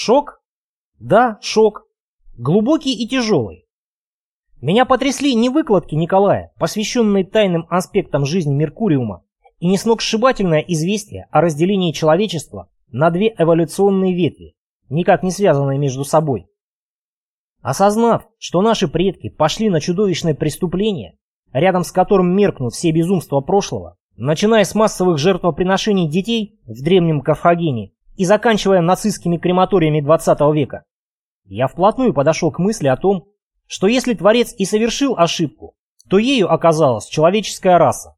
Шок? Да, шок. Глубокий и тяжелый. Меня потрясли не выкладки Николая, посвященные тайным аспектам жизни Меркуриума, и не сногсшибательное известие о разделении человечества на две эволюционные ветви, никак не связанные между собой. Осознав, что наши предки пошли на чудовищное преступление, рядом с которым меркнут все безумства прошлого, начиная с массовых жертвоприношений детей в древнем Карфагене и заканчивая нацистскими крематориями 20 века, я вплотную подошел к мысли о том, что если Творец и совершил ошибку, то ею оказалась человеческая раса.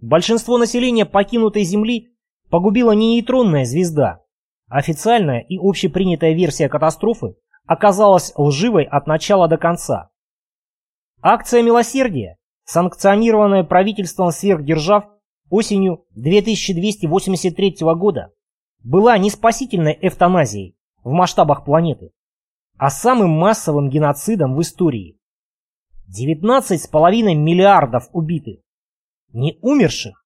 Большинство населения покинутой Земли погубила не нейтронная звезда. Официальная и общепринятая версия катастрофы оказалась лживой от начала до конца. Акция милосердия, санкционированная правительством сверхдержав осенью 2283 года, была не спасительной эвтаназией в масштабах планеты, а самым массовым геноцидом в истории. 19,5 миллиардов убитых. Не умерших,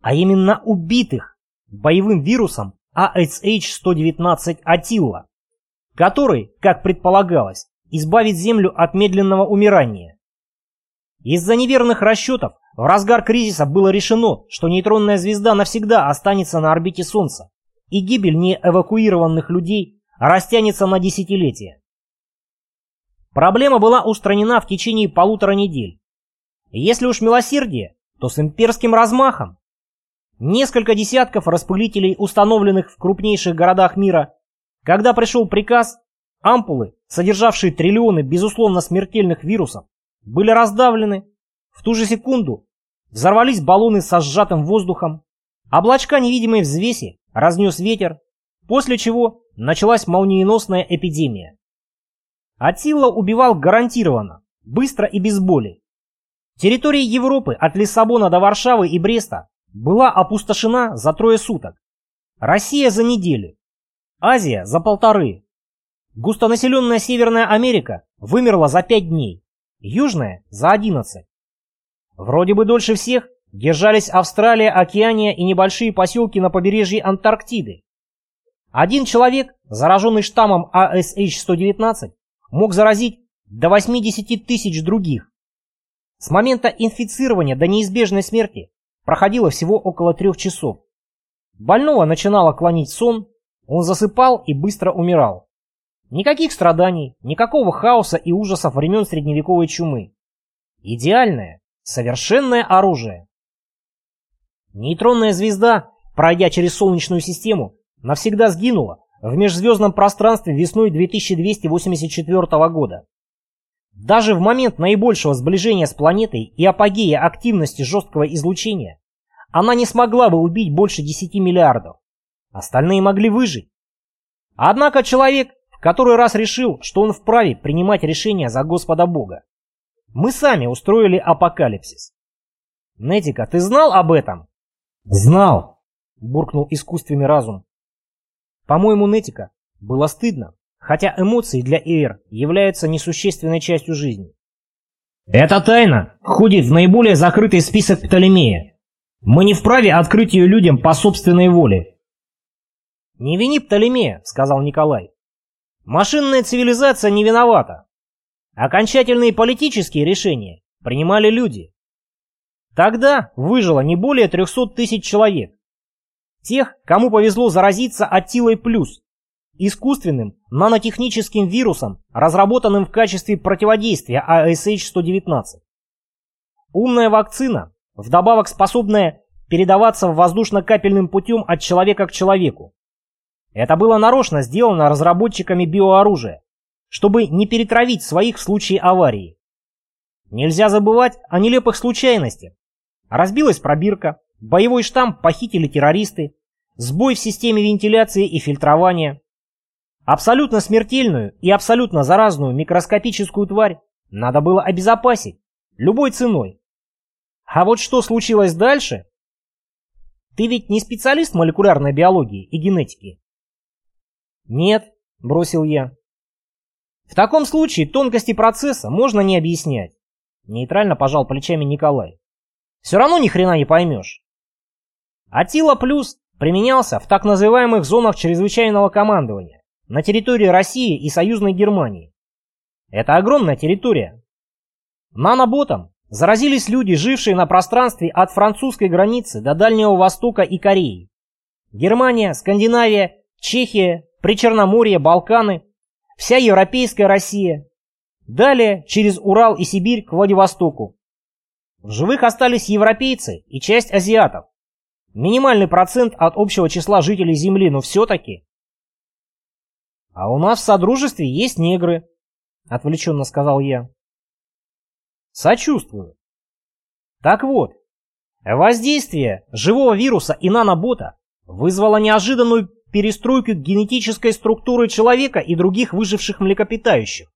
а именно убитых боевым вирусом ASH-119 Атилла, который, как предполагалось, избавит Землю от медленного умирания. Из-за неверных расчетов в разгар кризиса было решено, что нейтронная звезда навсегда останется на орбите Солнца, и гибель неэвакуированных людей растянется на десятилетия. Проблема была устранена в течение полутора недель. Если уж милосердие, то с имперским размахом. Несколько десятков распылителей, установленных в крупнейших городах мира, когда пришел приказ, ампулы, содержавшие триллионы безусловно смертельных вирусов, были раздавлены. В ту же секунду взорвались баллоны со сжатым воздухом, облачка невидимой взвеси разнес ветер, после чего началась молниеносная эпидемия. Атилла убивал гарантированно, быстро и без боли. Территория Европы от Лиссабона до Варшавы и Бреста была опустошена за трое суток. Россия за неделю. Азия за полторы. Густонаселенная Северная Америка вымерла за пять дней. Южная за одиннадцать. Вроде бы дольше всех держались Австралия, Океания и небольшие поселки на побережье Антарктиды. Один человек, зараженный штаммом ASH-119, мог заразить до 80 тысяч других. С момента инфицирования до неизбежной смерти проходило всего около трех часов. Больного начинало клонить сон, он засыпал и быстро умирал. Никаких страданий, никакого хаоса и ужасов времен средневековой чумы. Идеальное, совершенное оружие. Нейтронная звезда, пройдя через Солнечную систему, навсегда сгинула в межзвездном пространстве весной 2284 года. Даже в момент наибольшего сближения с планетой и апогея активности жесткого излучения она не смогла бы убить больше 10 миллиардов. Остальные могли выжить. Однако человек в который раз решил, что он вправе принимать решения за Господа Бога. Мы сами устроили апокалипсис. Нетика, ты знал об этом? Знал, буркнул искусственный разум. По-моему, Нетика было стыдно, хотя эмоции для Эйр являются несущественной частью жизни. Эта тайна входит в наиболее закрытый список Птолемея. Мы не вправе открыть ее людям по собственной воле. «Не вини Птолемея», — сказал Николай. «Машинная цивилизация не виновата. Окончательные политические решения принимали люди. Тогда выжило не более 300 тысяч человек. Тех, кому повезло заразиться Аттилой Плюс, искусственным нанотехническим вирусом, разработанным в качестве противодействия ASH-119. Умная вакцина, вдобавок способная передаваться воздушно-капельным путем от человека к человеку. Это было нарочно сделано разработчиками биооружия, чтобы не перетравить своих в случае аварии. Нельзя забывать о нелепых случайностях. Разбилась пробирка, боевой штамп похитили террористы, сбой в системе вентиляции и фильтрования. Абсолютно смертельную и абсолютно заразную микроскопическую тварь надо было обезопасить, любой ценой. А вот что случилось дальше? Ты ведь не специалист молекулярной биологии и генетики. Нет, бросил я. В таком случае тонкости процесса можно не объяснять. Нейтрально пожал плечами Николай. Все равно ни хрена не поймешь. Атила плюс применялся в так называемых зонах чрезвычайного командования. на территории России и союзной Германии. Это огромная территория. Наноботом заразились люди, жившие на пространстве от французской границы до Дальнего Востока и Кореи. Германия, Скандинавия, Чехия, Причерноморье, Балканы, вся европейская Россия. Далее через Урал и Сибирь к Владивостоку. В живых остались европейцы и часть азиатов. Минимальный процент от общего числа жителей Земли, но все-таки. А у нас в Содружестве есть негры, отвлеченно сказал я. Сочувствую. Так вот, воздействие живого вируса и нанобота вызвало неожиданную перестройку генетической структуры человека и других выживших млекопитающих.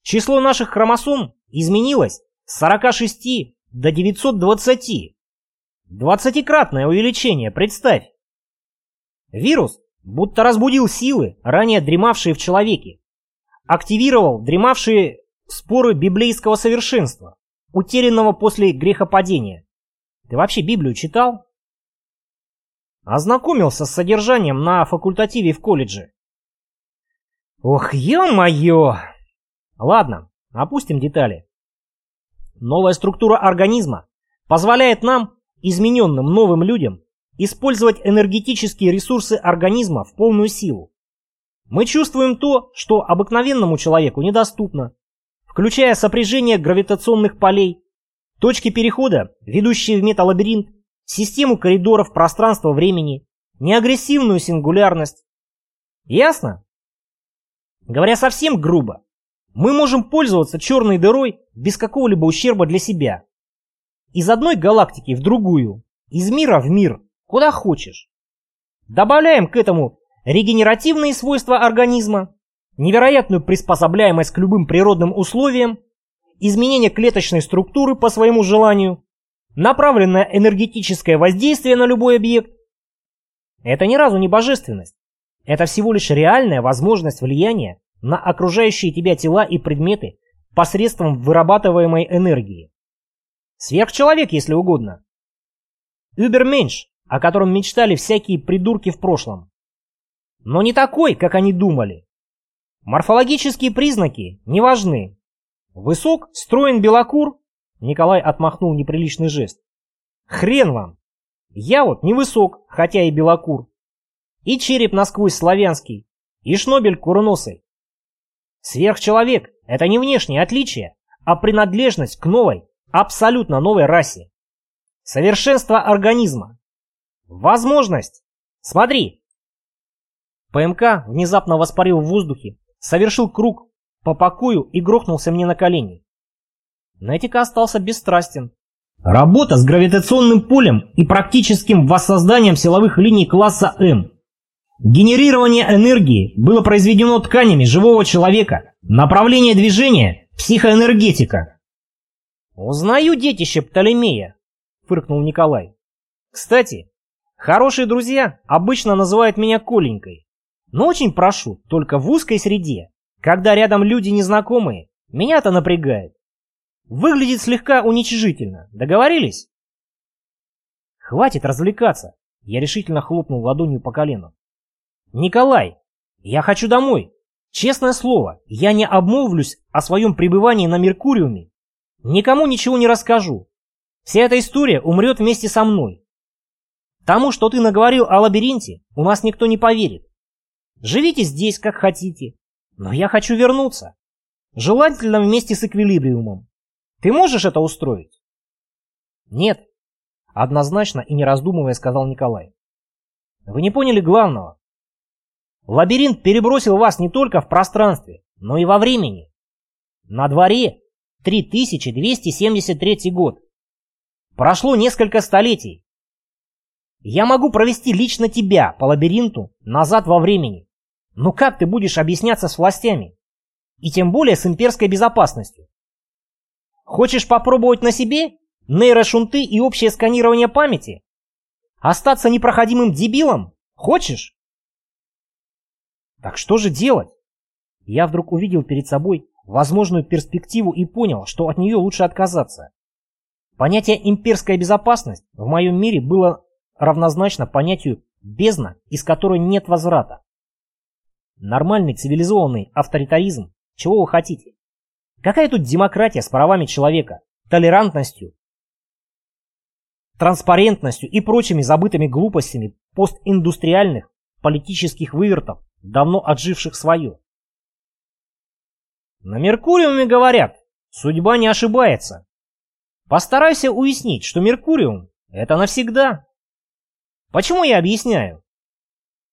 Число наших хромосом изменилось с 46 до 920. Двадцатикратное увеличение, представь. Вирус будто разбудил силы, ранее дремавшие в человеке. Активировал дремавшие споры библейского совершенства, утерянного после грехопадения. Ты вообще Библию читал? Ознакомился с содержанием на факультативе в колледже. Ох, ё-моё! Ладно, опустим детали. Новая структура организма позволяет нам, измененным новым людям, использовать энергетические ресурсы организма в полную силу. Мы чувствуем то, что обыкновенному человеку недоступно, включая сопряжение гравитационных полей, точки перехода, ведущие в металлабиринт, систему коридоров пространства-времени, неагрессивную сингулярность. Ясно? Говоря совсем грубо, мы можем пользоваться черной дырой без какого-либо ущерба для себя. Из одной галактики в другую, из мира в мир, куда хочешь. Добавляем к этому регенеративные свойства организма, невероятную приспособляемость к любым природным условиям, изменение клеточной структуры по своему желанию, направленное энергетическое воздействие на любой объект. Это ни разу не божественность. Это всего лишь реальная возможность влияния на окружающие тебя тела и предметы посредством вырабатываемой энергии. Сверхчеловек, если угодно. Übermensch, о котором мечтали всякие придурки в прошлом. Но не такой, как они думали. Морфологические признаки не важны. Высок, строен белокур. Николай отмахнул неприличный жест. Хрен вам. Я вот невысок, хотя и белокур. И череп насквозь славянский, и шнобель курносый. Сверхчеловек — это не внешнее отличие, а принадлежность к новой, абсолютно новой расе. Совершенство организма. Возможность. Смотри. ПМК внезапно воспарил в воздухе, совершил круг по покою и грохнулся мне на колени. Нетика остался бесстрастен. Работа с гравитационным полем и практическим воссозданием силовых линий класса М. Генерирование энергии было произведено тканями живого человека. Направление движения – психоэнергетика. «Узнаю детище Птолемея», – фыркнул Николай. «Кстати, хорошие друзья обычно называют меня Коленькой. Но очень прошу, только в узкой среде, когда рядом люди незнакомые, меня это напрягает. Выглядит слегка уничижительно. Договорились? Хватит развлекаться. Я решительно хлопнул ладонью по колену. Николай, я хочу домой. Честное слово, я не обмолвлюсь о своем пребывании на Меркуриуме. Никому ничего не расскажу. Вся эта история умрет вместе со мной. Тому, что ты наговорил о лабиринте, у нас никто не поверит. Живите здесь, как хотите. Но я хочу вернуться. Желательно вместе с эквилибриумом. Ты можешь это устроить? Нет. Однозначно и не раздумывая сказал Николай. Вы не поняли главного. Лабиринт перебросил вас не только в пространстве, но и во времени. На дворе 3273 год. Прошло несколько столетий. Я могу провести лично тебя по лабиринту назад во времени. Но как ты будешь объясняться с властями? И тем более с имперской безопасностью. Хочешь попробовать на себе нейрошунты и общее сканирование памяти? Остаться непроходимым дебилом? Хочешь? Так что же делать? Я вдруг увидел перед собой возможную перспективу и понял, что от нее лучше отказаться. Понятие «имперская безопасность» в моем мире было равнозначно понятию «бездна», из которой нет возврата. Нормальный цивилизованный авторитаризм. Чего вы хотите? Какая тут демократия с правами человека, толерантностью, транспарентностью и прочими забытыми глупостями постиндустриальных политических вывертов, давно отживших свое? На Меркуриуме говорят, судьба не ошибается. Постарайся уяснить, что Меркуриум — это навсегда. Почему я объясняю?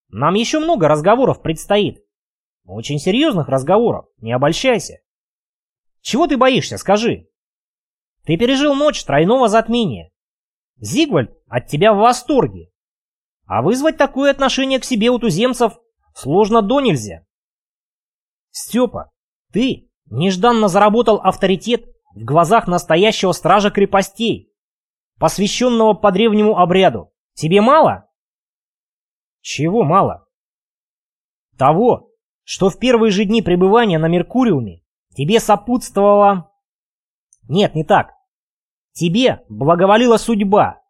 Нам еще много разговоров предстоит. Очень серьезных разговоров, не обольщайся. Чего ты боишься, скажи? Ты пережил ночь тройного затмения. Зигвальд от тебя в восторге. А вызвать такое отношение к себе у туземцев сложно до нельзя. Степа, ты нежданно заработал авторитет в глазах настоящего стража крепостей, посвященного по древнему обряду. Тебе мало? Чего мало? Того, что в первые же дни пребывания на Меркуриуме тебе сопутствовала... Нет, не так. Тебе благоволила судьба.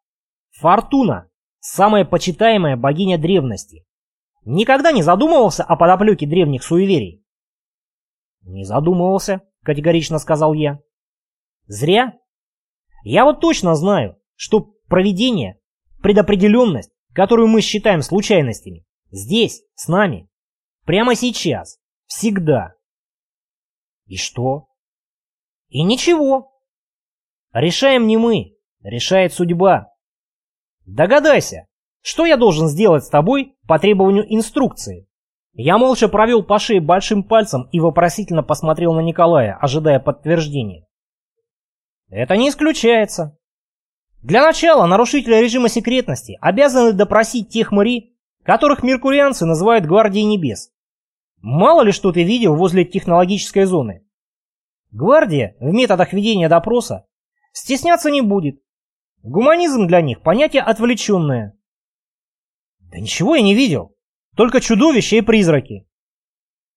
Фортуна, самая почитаемая богиня древности. Никогда не задумывался о подоплеке древних суеверий? Не задумывался, категорично сказал я. Зря. Я вот точно знаю, что провидение предопределенность, которую мы считаем случайностями, здесь, с нами, прямо сейчас, всегда. И что? И ничего. Решаем не мы, решает судьба. Догадайся, что я должен сделать с тобой по требованию инструкции? Я молча провел по шее большим пальцем и вопросительно посмотрел на Николая, ожидая подтверждения. Это не исключается. Для начала нарушители режима секретности обязаны допросить тех мэри, которых меркурианцы называют Гвардией Небес. Мало ли что ты видел возле технологической зоны. Гвардия в методах ведения допроса стесняться не будет. Гуманизм для них понятие отвлеченное. Да ничего я не видел, только чудовища и призраки.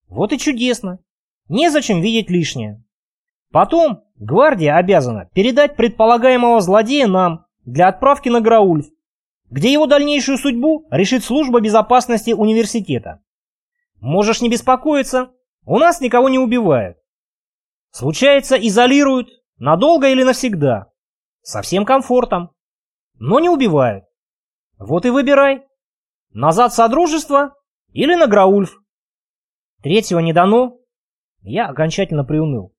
Вот и чудесно. Незачем видеть лишнее. Потом гвардия обязана передать предполагаемого злодея нам для отправки на Граульф, где его дальнейшую судьбу решит служба безопасности университета. Можешь не беспокоиться, у нас никого не убивают. Случается, изолируют, надолго или навсегда, со всем комфортом, но не убивают. Вот и выбирай, назад Содружество или на Граульф. Третьего не дано, я окончательно приуныл.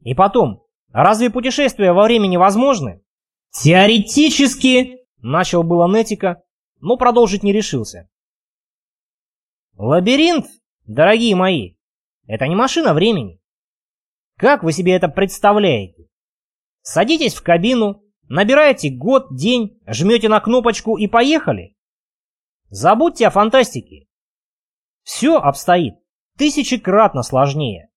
И потом, разве путешествия во времени возможны? Теоретически, начал было Нетика, но продолжить не решился. Лабиринт, дорогие мои, это не машина времени. Как вы себе это представляете? Садитесь в кабину, набираете год, день, жмете на кнопочку и поехали. Забудьте о фантастике. Все обстоит тысячекратно сложнее.